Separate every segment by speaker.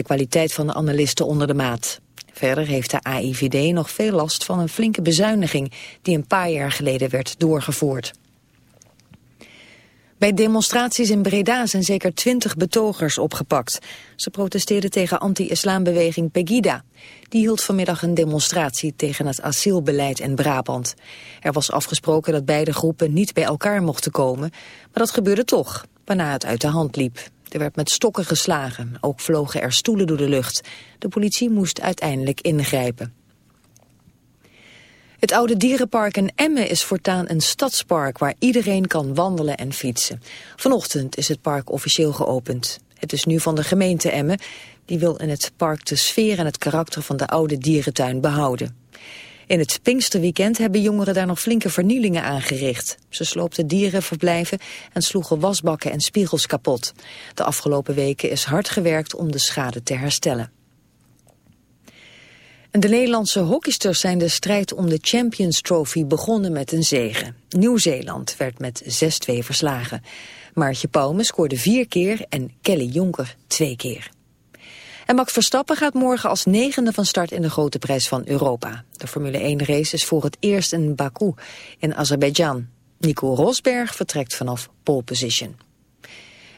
Speaker 1: de kwaliteit van de analisten onder de maat. Verder heeft de AIVD nog veel last van een flinke bezuiniging die een paar jaar geleden werd doorgevoerd. Bij demonstraties in Breda zijn zeker twintig betogers opgepakt. Ze protesteerden tegen anti-islambeweging Pegida. Die hield vanmiddag een demonstratie tegen het asielbeleid in Brabant. Er was afgesproken dat beide groepen niet bij elkaar mochten komen, maar dat gebeurde toch, waarna het uit de hand liep. Er werd met stokken geslagen, ook vlogen er stoelen door de lucht. De politie moest uiteindelijk ingrijpen. Het oude dierenpark in Emmen is voortaan een stadspark waar iedereen kan wandelen en fietsen. Vanochtend is het park officieel geopend. Het is nu van de gemeente Emmen. Die wil in het park de sfeer en het karakter van de oude dierentuin behouden. In het Pinksterweekend hebben jongeren daar nog flinke vernielingen aangericht. Ze sloopten dierenverblijven en sloegen wasbakken en spiegels kapot. De afgelopen weken is hard gewerkt om de schade te herstellen. En de Nederlandse hockeysters zijn de strijd om de Champions Trophy begonnen met een zege. Nieuw-Zeeland werd met 6-2 verslagen. Maartje Pauwme scoorde vier keer en Kelly Jonker twee keer. En Max Verstappen gaat morgen als negende van start in de grote prijs van Europa. De Formule 1 race is voor het eerst in Baku in Azerbeidzjan. Nico Rosberg vertrekt vanaf pole position.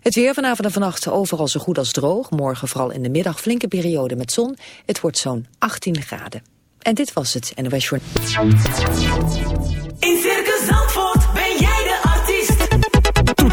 Speaker 1: Het weer vanavond en vannacht overal zo goed als droog. Morgen vooral in de middag flinke periode met zon. Het wordt zo'n 18 graden. En dit was het NOS Journal.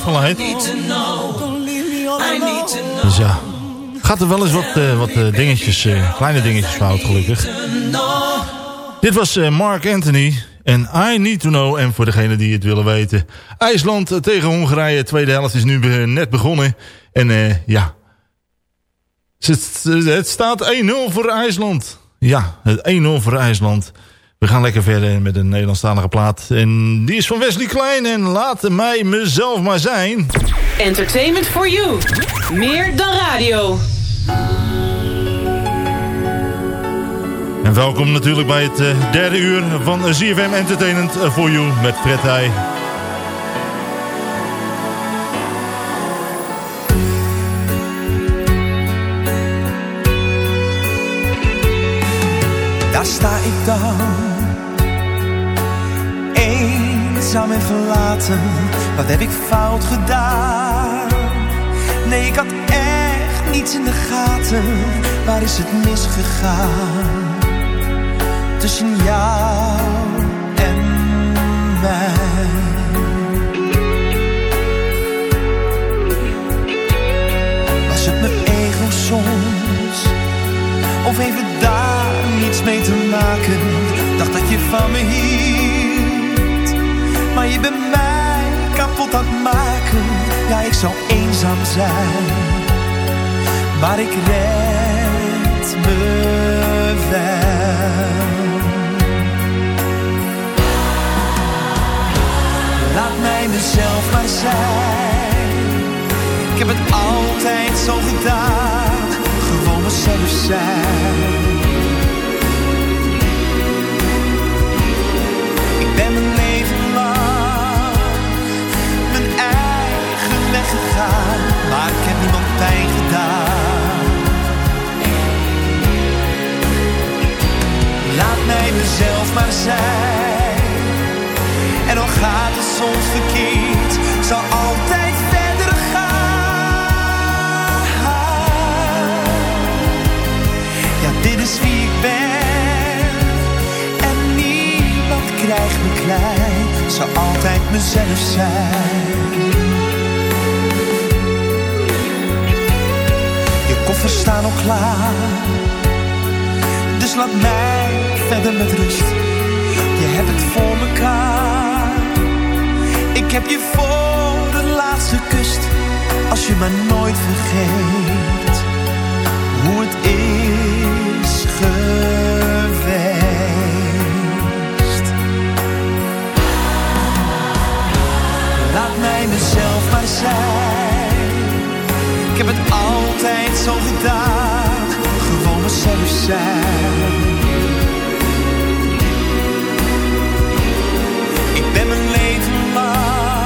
Speaker 2: Afgeleid. Dus ja, gaat er wel eens wat, uh, wat uh, dingetjes, kleine dingetjes fout gelukkig. Dit was Mark Anthony en I Need To Know. En voor degenen die het willen weten, IJsland tegen Hongarije. Tweede helft is nu net begonnen. En ja, het, het staat 1-0 voor IJsland. Ja, 1-0 voor IJsland. We gaan lekker verder met een Nederlandstalige plaat. En die is van Wesley Klein. En laat mij mezelf maar zijn.
Speaker 3: Entertainment for you. Meer dan radio.
Speaker 2: En welkom natuurlijk bij het uh, derde uur van ZFM Entertainment for You met Fred Heij.
Speaker 4: Daar sta ik dan, eenzaam en verlaten. Wat heb ik fout gedaan? Nee, ik had echt niets in de gaten. Waar is het misgegaan? Tussen jou en mij. Was het mijn ego soms? Of even daar niets mee te maken Dacht dat je van me hield Maar je bent mij kapot aan het maken. Ja, ik zou eenzaam zijn. Maar ik red me wel. Laat mij mezelf maar zijn. Ik heb het altijd zo gedaan. Gewoon mezelf zijn. Ben maar ik heb niemand pijn gedaan. Laat mij mezelf maar zijn, en al gaat het soms verkeerd, zal altijd verder gaan. Ja, dit is wie ik ben krijg me klein, zou altijd mezelf zijn. Koffers staan al klaar, dus laat mij verder met rust. Je hebt het voor mekaar, ik heb je voor de laatste kust. Als je maar nooit vergeet, hoe het is geweest. Het altijd zo gedaan. Gewoon mezelf zijn. Ik ben mijn leven lang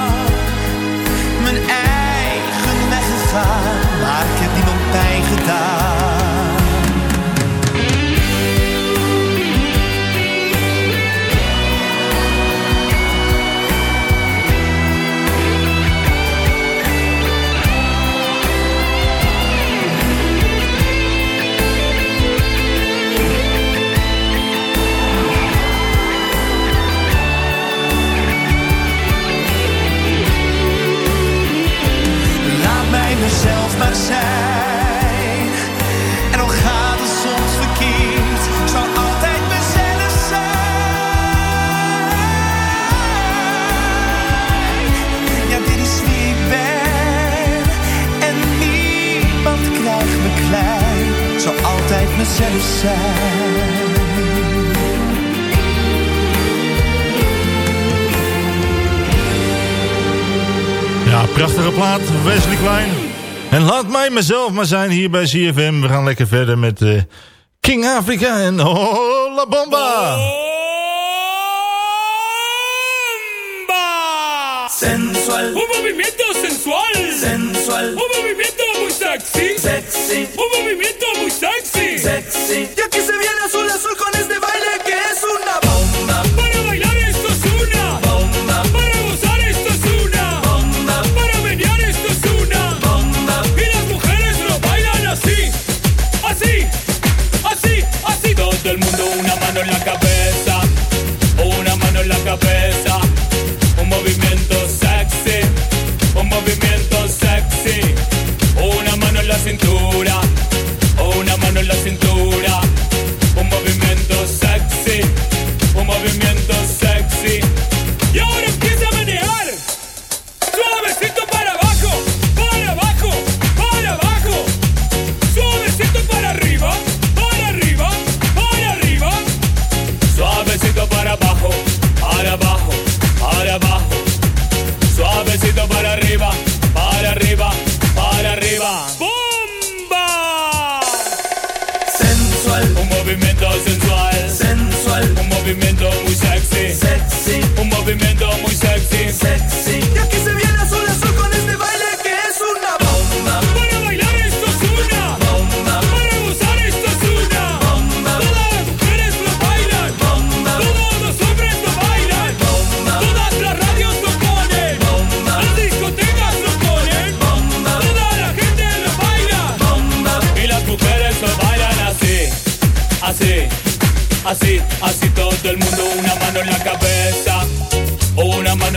Speaker 4: mijn eigen weg gegaan. Maar ik heb niemand pijn gedaan. Zijn. Ja,
Speaker 2: prachtige plaat, Wesley Klein. En laat mij mezelf maar zijn hier bij CFM. We gaan lekker verder met uh, King Africa en oh, La Bomba.
Speaker 5: Sensual. Un movimiento sensual. Sensual. Un movimiento muy sexy. Sexy. Un movimiento muy sexy. Sexy. Y aquí se viene azul azul con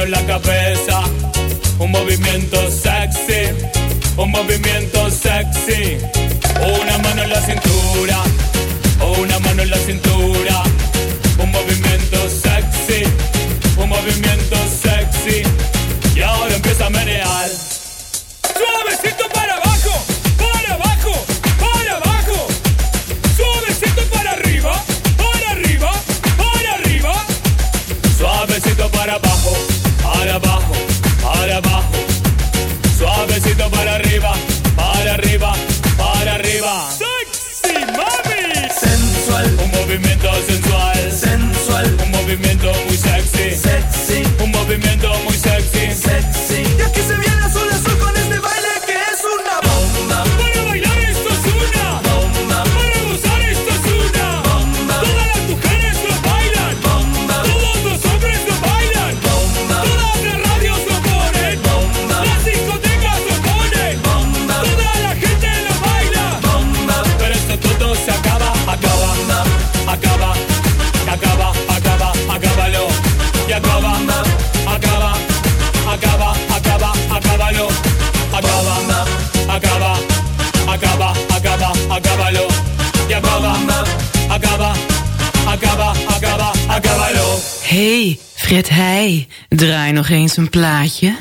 Speaker 5: la cabeza,
Speaker 6: un movimiento sexy, un movimiento sexy,
Speaker 7: una
Speaker 6: mano en la cintura, una mano en la cintura, acábalo.
Speaker 3: Hey, Fred Heij, draai nog eens een plaatje.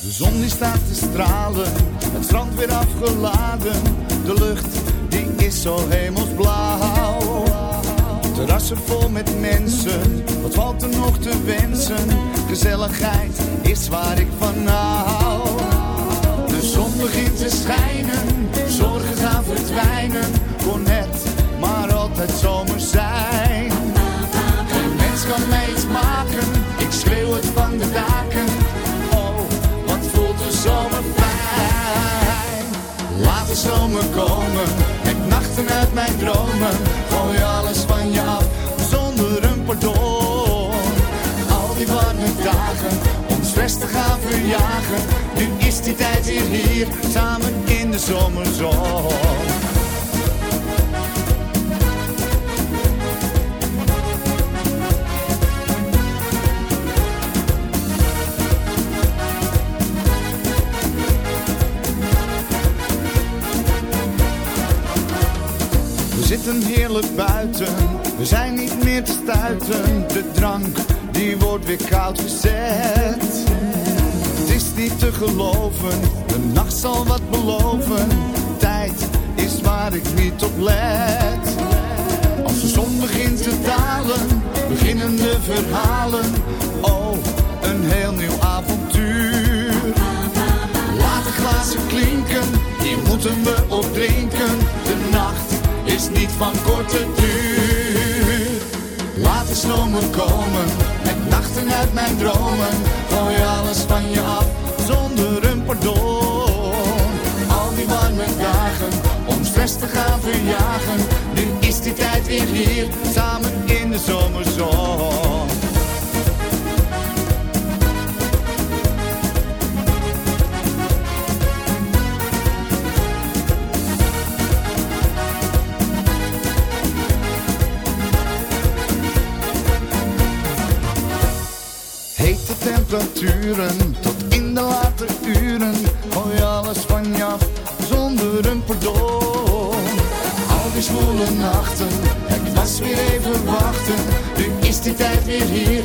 Speaker 8: De zon die staat te stralen, het strand weer afgeladen. De lucht die is zo hemelsblauw. Terrassen vol met mensen, wat valt er nog te wensen? Gezelligheid is waar ik van hou. De zon begint te schijnen, zorgen gaan verdwijnen. Kon het maar altijd zomer zijn. Geen mens kan mij iets maken, ik schreeuw het van de daken. Oh, wat voelt de zomer fijn. Laat de zomer komen, met nachten uit mijn dromen. Gooi alles van je stress te gaan verjagen. Nu is die tijd weer hier, samen in de zomerzon. We zitten heerlijk buiten, we zijn niet meer te stuiten. De drank, die wordt weer koud gezet. Niet te geloven, de nacht zal wat beloven. Tijd is waar ik niet op let. Als de zon begint te dalen, beginnen de verhalen. Oh, een heel nieuw avontuur. Laat de glazen klinken, hier moeten we op drinken. De nacht is niet van korte duur. Laat de zomer komen, nachten uit mijn dromen. Gooi alles van je af, zonder een pardon. Al die warme dagen, om stress te gaan verjagen. Nu is die tijd weer hier, samen in de zomerzon. tot in de late uren. Gooi alles van je af zonder een pardon. Al die zwoele nachten, het was weer even wachten. Nu is die tijd weer hier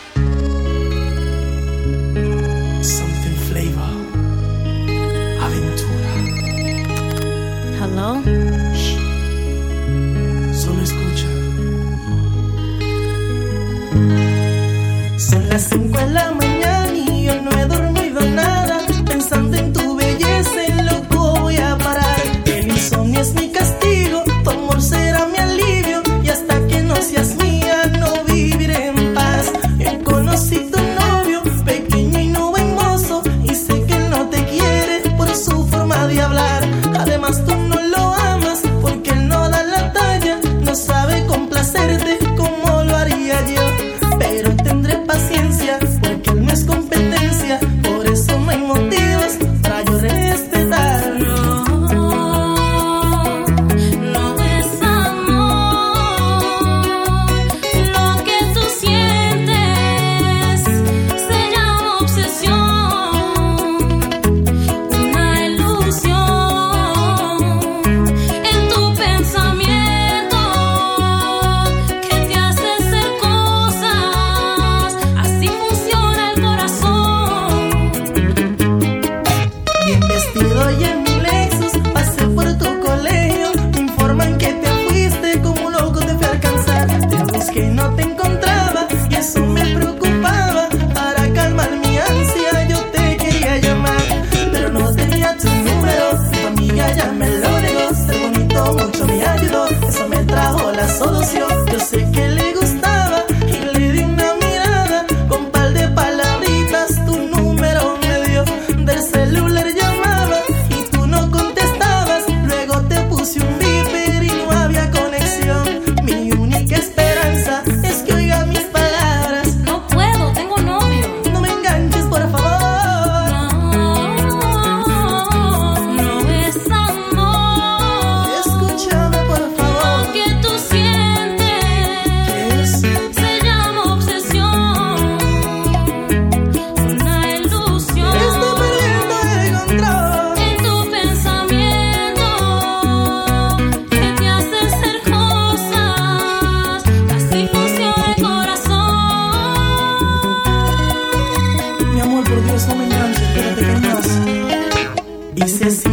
Speaker 9: E se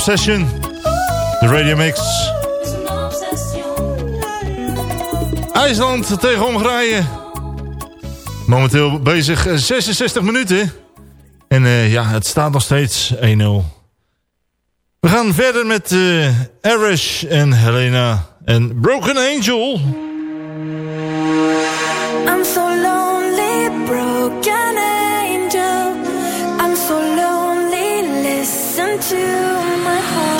Speaker 2: Obsession. De Radio Mix. IJsland tegen Hongarije. Momenteel bezig eh, 66 minuten. En eh, ja, het staat nog steeds 1-0. We gaan verder met eh, uh, Arish en Helena en Broken Angel.
Speaker 10: I'm so lonely, broken angel. I'm so lonely, listen to heart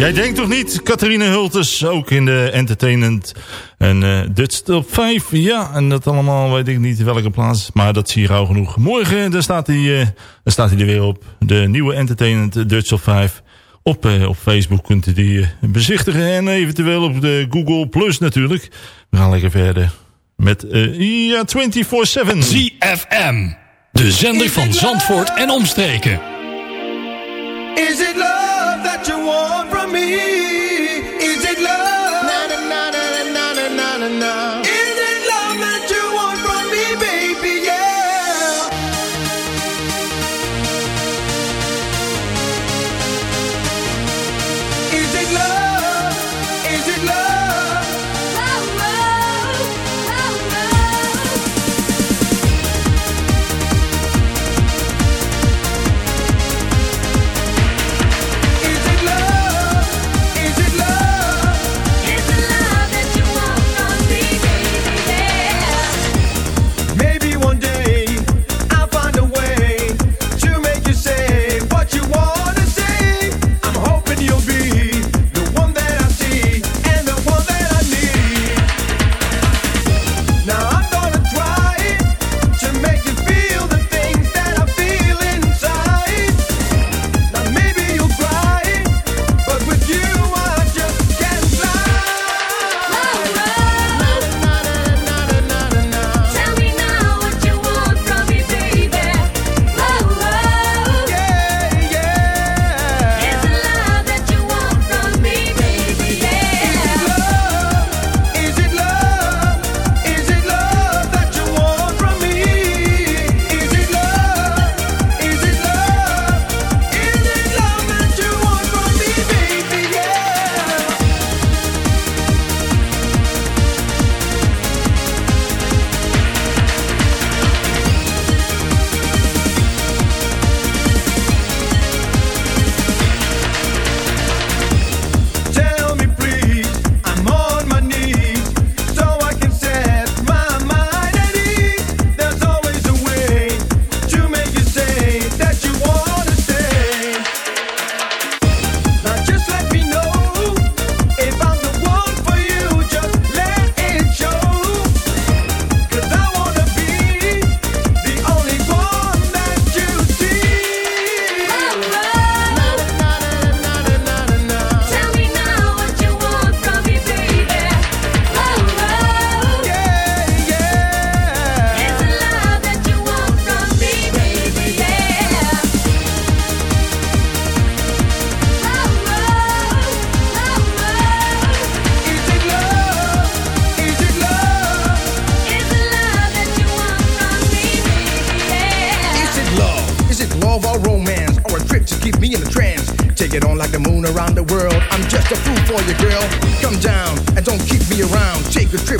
Speaker 11: Jij denkt toch niet,
Speaker 2: Catharine Hultes, ook in de entertainment en uh, Dutch Top 5. Ja, en dat allemaal weet ik niet welke plaats, maar dat zie je gauw genoeg. Morgen, daar staat hij, uh, daar staat hij er weer op. De nieuwe entertainment Dutch Top 5. Op, uh, op Facebook kunt u die bezichtigen en eventueel op de Google Plus natuurlijk. We gaan lekker verder met ja, 24-7.
Speaker 12: ZFM, de zender van Zandvoort en omstreken.
Speaker 5: Is that you want from me?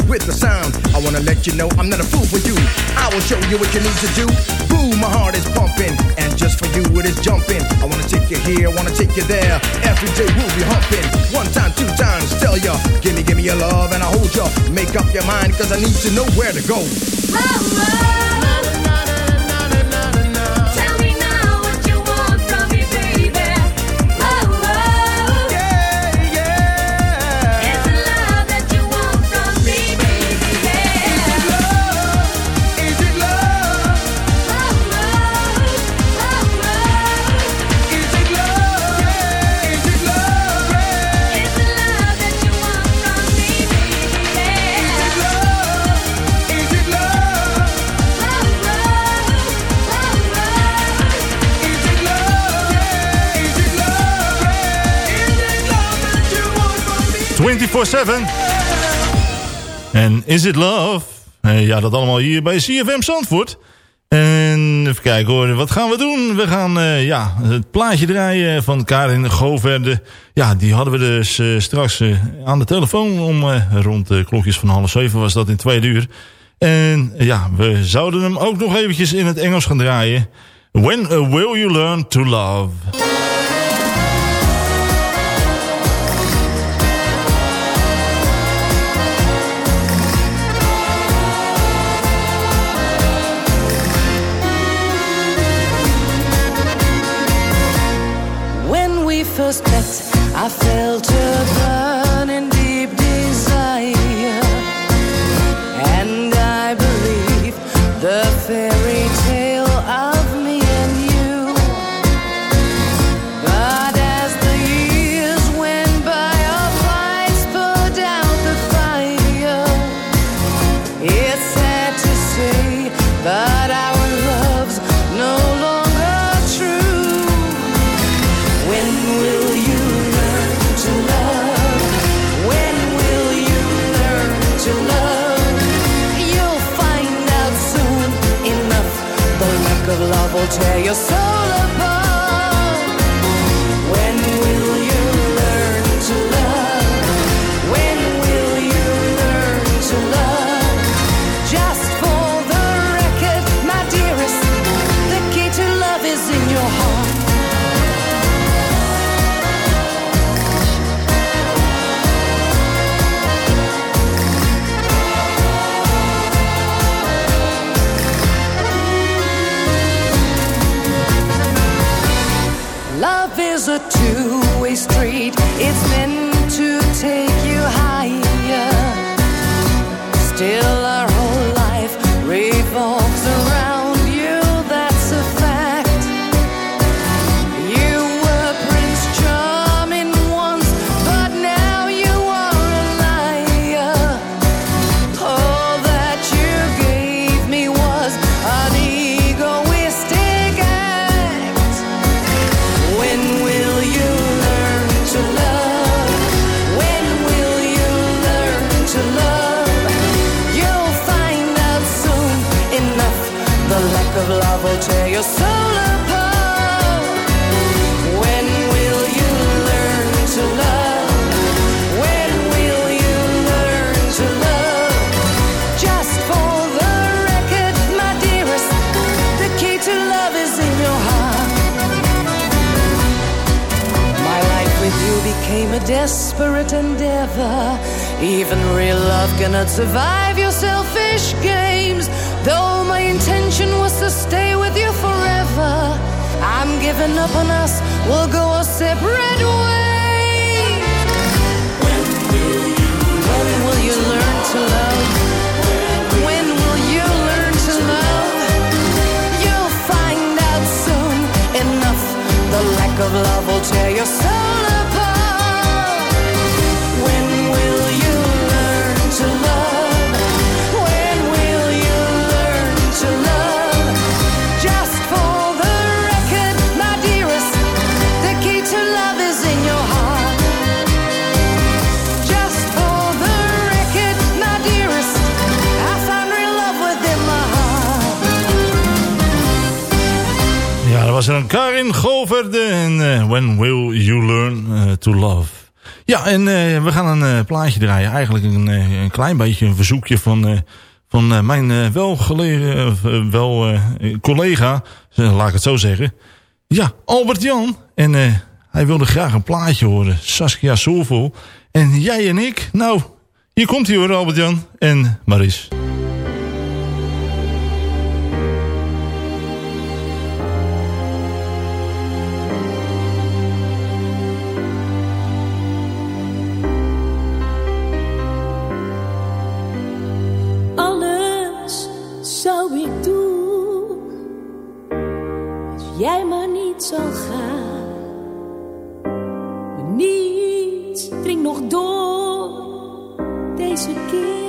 Speaker 8: With the sound. I wanna let you know I'm not a fool for you. I will show you what you need to do. Boom, my heart is pumping. And just for you, it is jumping. I wanna take you here, wanna take you there. Every day we'll be humping. One time, two times, tell ya. Gimme, gimme your love and I'll hold ya. Make up your mind, cause I need to know where to go.
Speaker 5: Tell
Speaker 2: 24-7. En Is It Love? Eh, ja, dat allemaal hier bij CFM Zandvoort. En even kijken hoor, wat gaan we doen? We gaan eh, ja, het plaatje draaien van Karin Goverde. Ja, die hadden we dus eh, straks aan de telefoon om rond de klokjes van half zeven was dat in twee uur. En ja, we zouden hem ook nog eventjes in het Engels gaan draaien. When will you learn to love?
Speaker 13: I failed to burn. desperate endeavor. Even real love cannot survive your selfish games. Though my intention was to stay with you forever, I'm giving up on us. We'll go our separate ways. When will you learn, when will you learn to love? When will you learn to love? You'll find out soon enough. The lack of love will tear your soul.
Speaker 2: was Karin Goverde en eh, When Will You Learn eh, to Love. Ja, en eh, we gaan een plaatje draaien. Eigenlijk een, een, klein beetje een verzoekje van, van mijn welgelegen, wel, collega, laat ik het zo zeggen. Ja, Albert Jan. En hij wilde graag een plaatje horen. Saskia Soulful. En jij en ik, nou, hier komt hij hoor Albert Jan en Maris.
Speaker 14: door deze keer.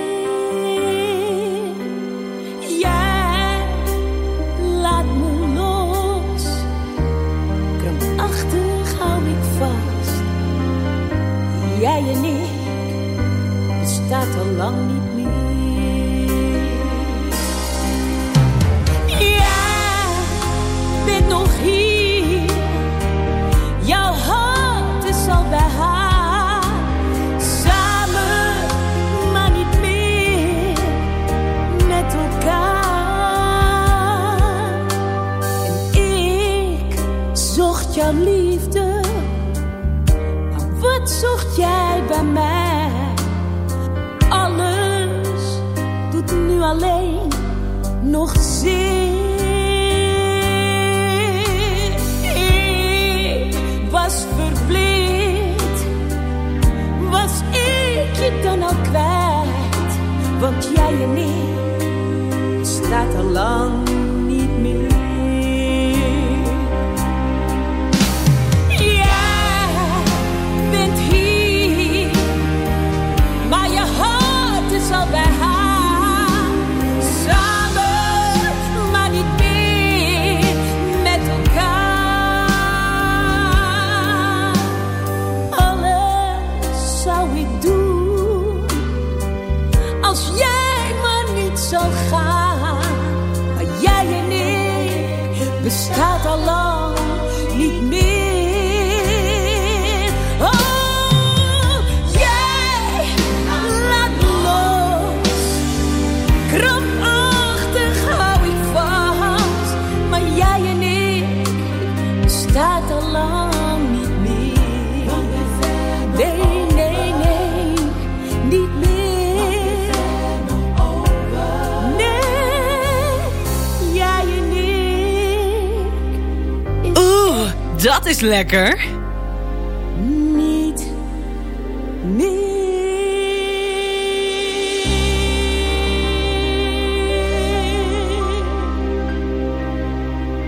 Speaker 14: lekker. Niet niet.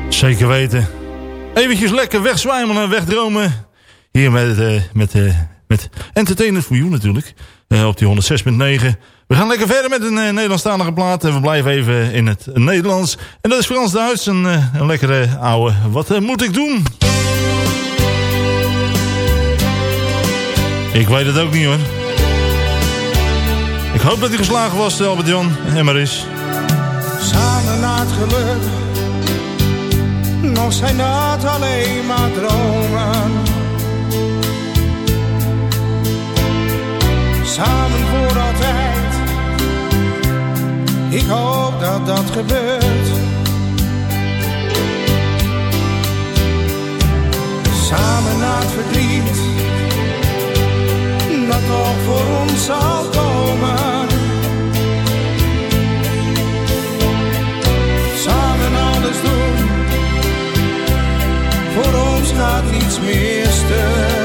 Speaker 2: Zeker weten. Eventjes lekker wegzwijmelen en wegdromen. Hier met, uh, met, uh, met Entertainment for You natuurlijk. Eh, op die 106.9. We gaan lekker verder met een Nederlandstalige plaat. En we blijven even in het Nederlands. En dat is Frans Duits. Een, een lekkere oude Wat moet ik doen? Ik weet het ook niet hoor. Ik hoop dat hij geslagen was, Albert Jan en Maris.
Speaker 15: Samen na het geluk, nog zijn dat alleen maar dromen. Samen voor altijd, ik hoop dat dat gebeurt. Samen naar het verdriet dat nog voor ons zal komen. Samen alles doen, voor ons gaat niets meer.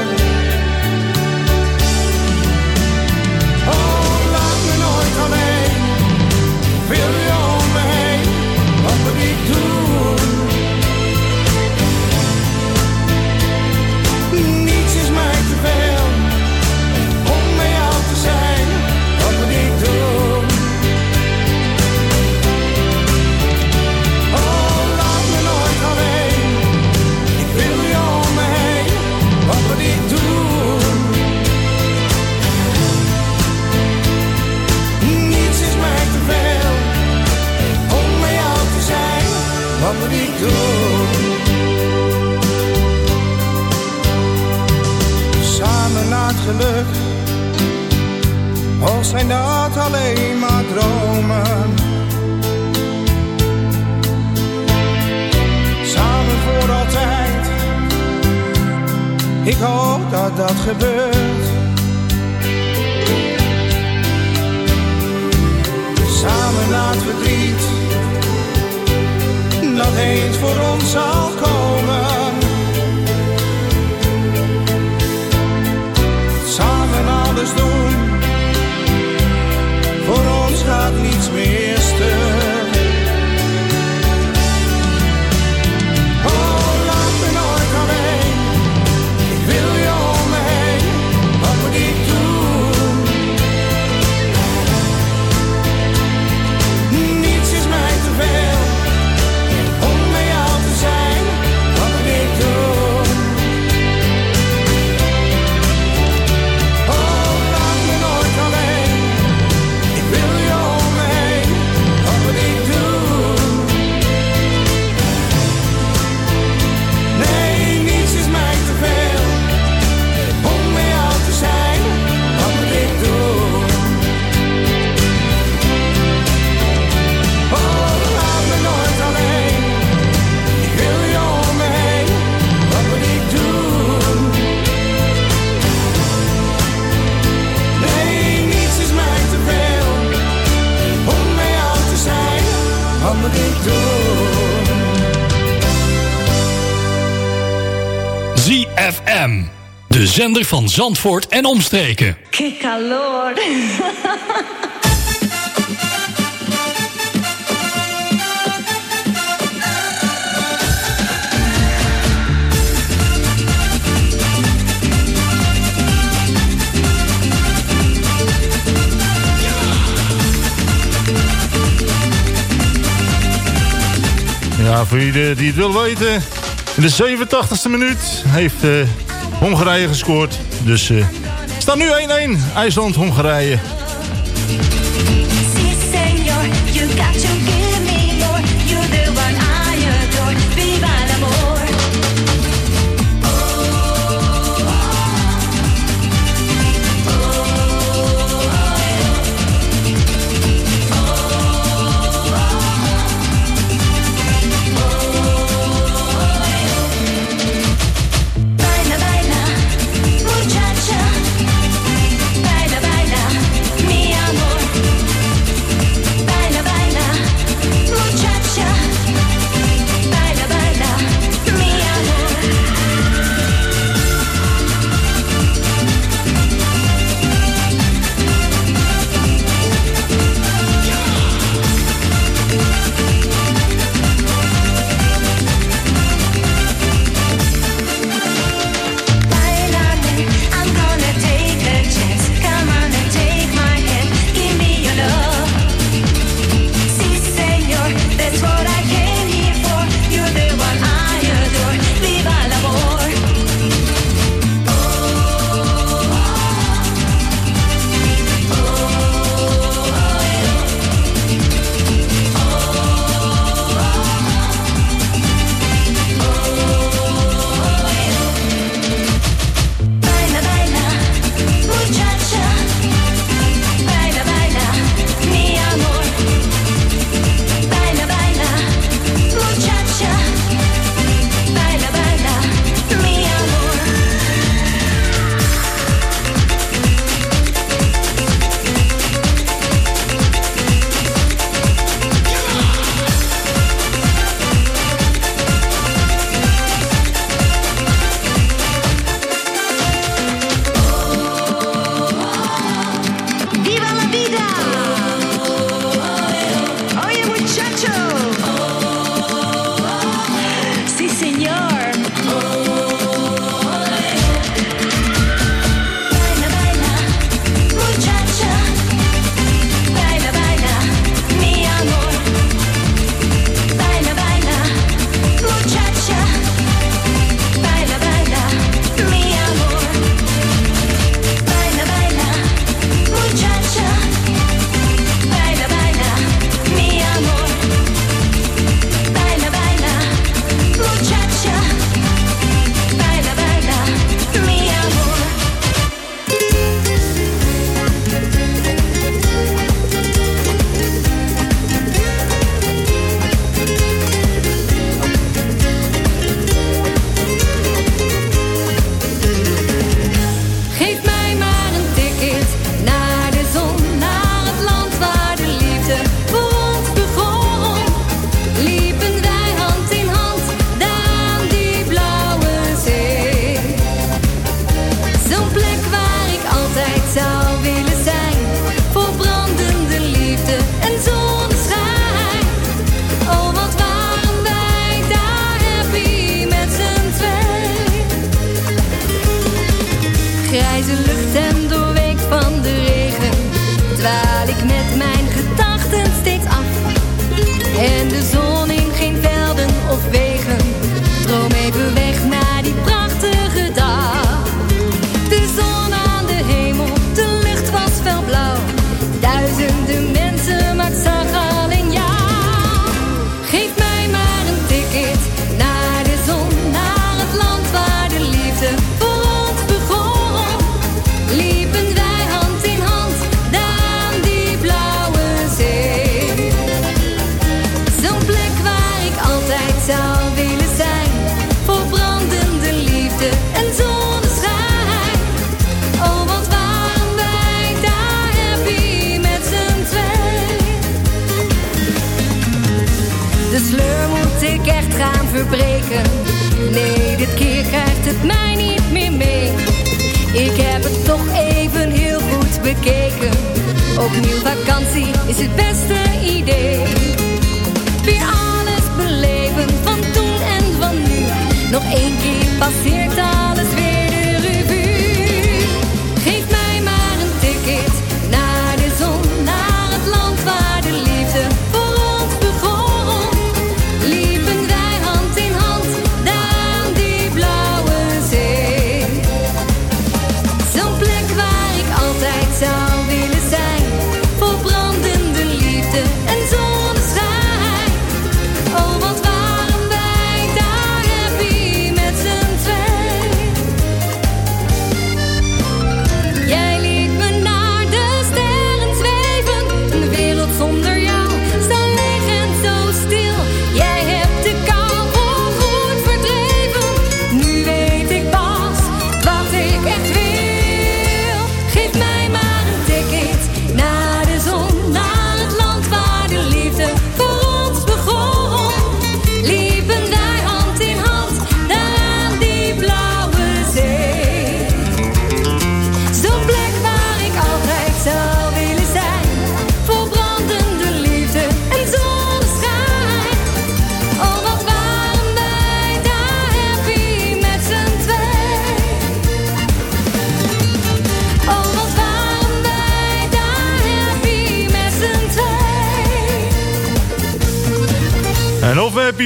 Speaker 12: De zender van Zandvoort en omstreken.
Speaker 10: Que!
Speaker 2: Ja, voor iedereen die het wil weten. In de 87e minuut heeft uh, Hongarije gescoord. Dus eh staat nu 1-1. IJsland-Hongarije.
Speaker 9: Sí,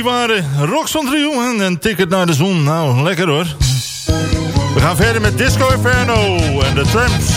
Speaker 11: die waren Rocks van
Speaker 16: Trio en een ticket naar de zon. Nou, lekker hoor. We gaan verder met Disco Inferno en de Tramps.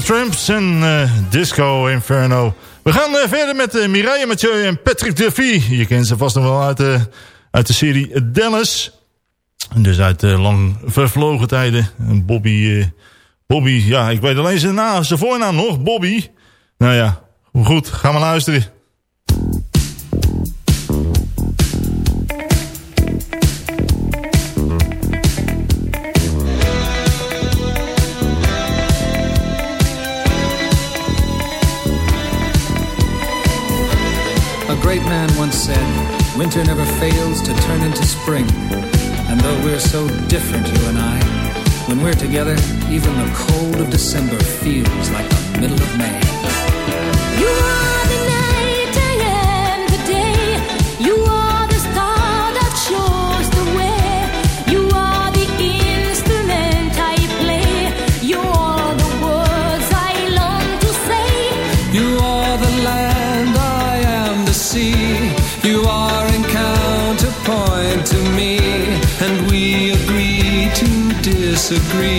Speaker 16: de Tramps en eh, Disco Inferno. We gaan eh, verder met uh, Mireille Mathieu en Patrick Duffy. Je kent ze vast nog wel uit de, uit de serie Dallas. Dus uit lang vervlogen tijden. Bobby, Bobby, ja, ik weet alleen zijn, naam, voornaam nog, Bobby. Nou ja, goed, gaan we luisteren.
Speaker 17: great man once said, winter never fails to turn into spring. And though we're so different, you and I, when we're together, even the cold of December feels like the middle of May. disagree.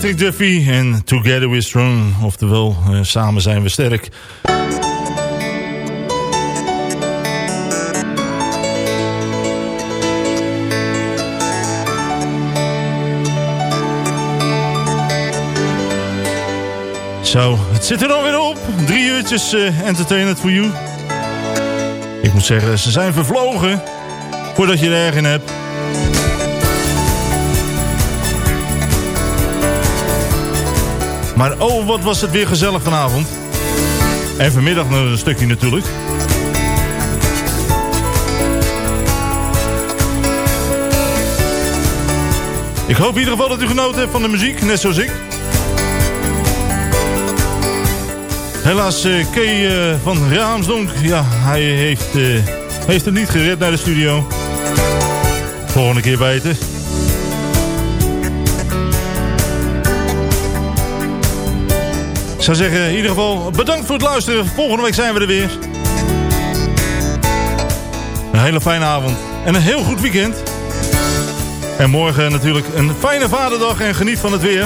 Speaker 2: Patrick Duffy en Together We're Strong. Oftewel, eh, samen zijn we sterk. Zo, het zit er dan weer op. Drie uurtjes eh entertainment for you. Ik moet zeggen, ze zijn vervlogen. Voordat je er erg in hebt. Maar oh, wat was het weer gezellig vanavond. En vanmiddag nog een stukje natuurlijk. Ik hoop in ieder geval dat u genoten hebt van de muziek, net zoals ik. Helaas, eh, van Raamsdonk, ja, hij heeft, eh, heeft het niet gered naar de studio. Volgende keer beter. Ik zou zeggen, in ieder geval bedankt voor het luisteren. Volgende week zijn we er weer. Een hele fijne avond en een heel goed weekend. En morgen natuurlijk een fijne vaderdag en geniet van het weer.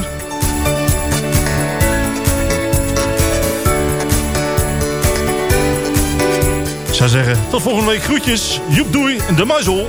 Speaker 2: Ik zou zeggen, tot volgende week. Groetjes. Joep doei. De muizel.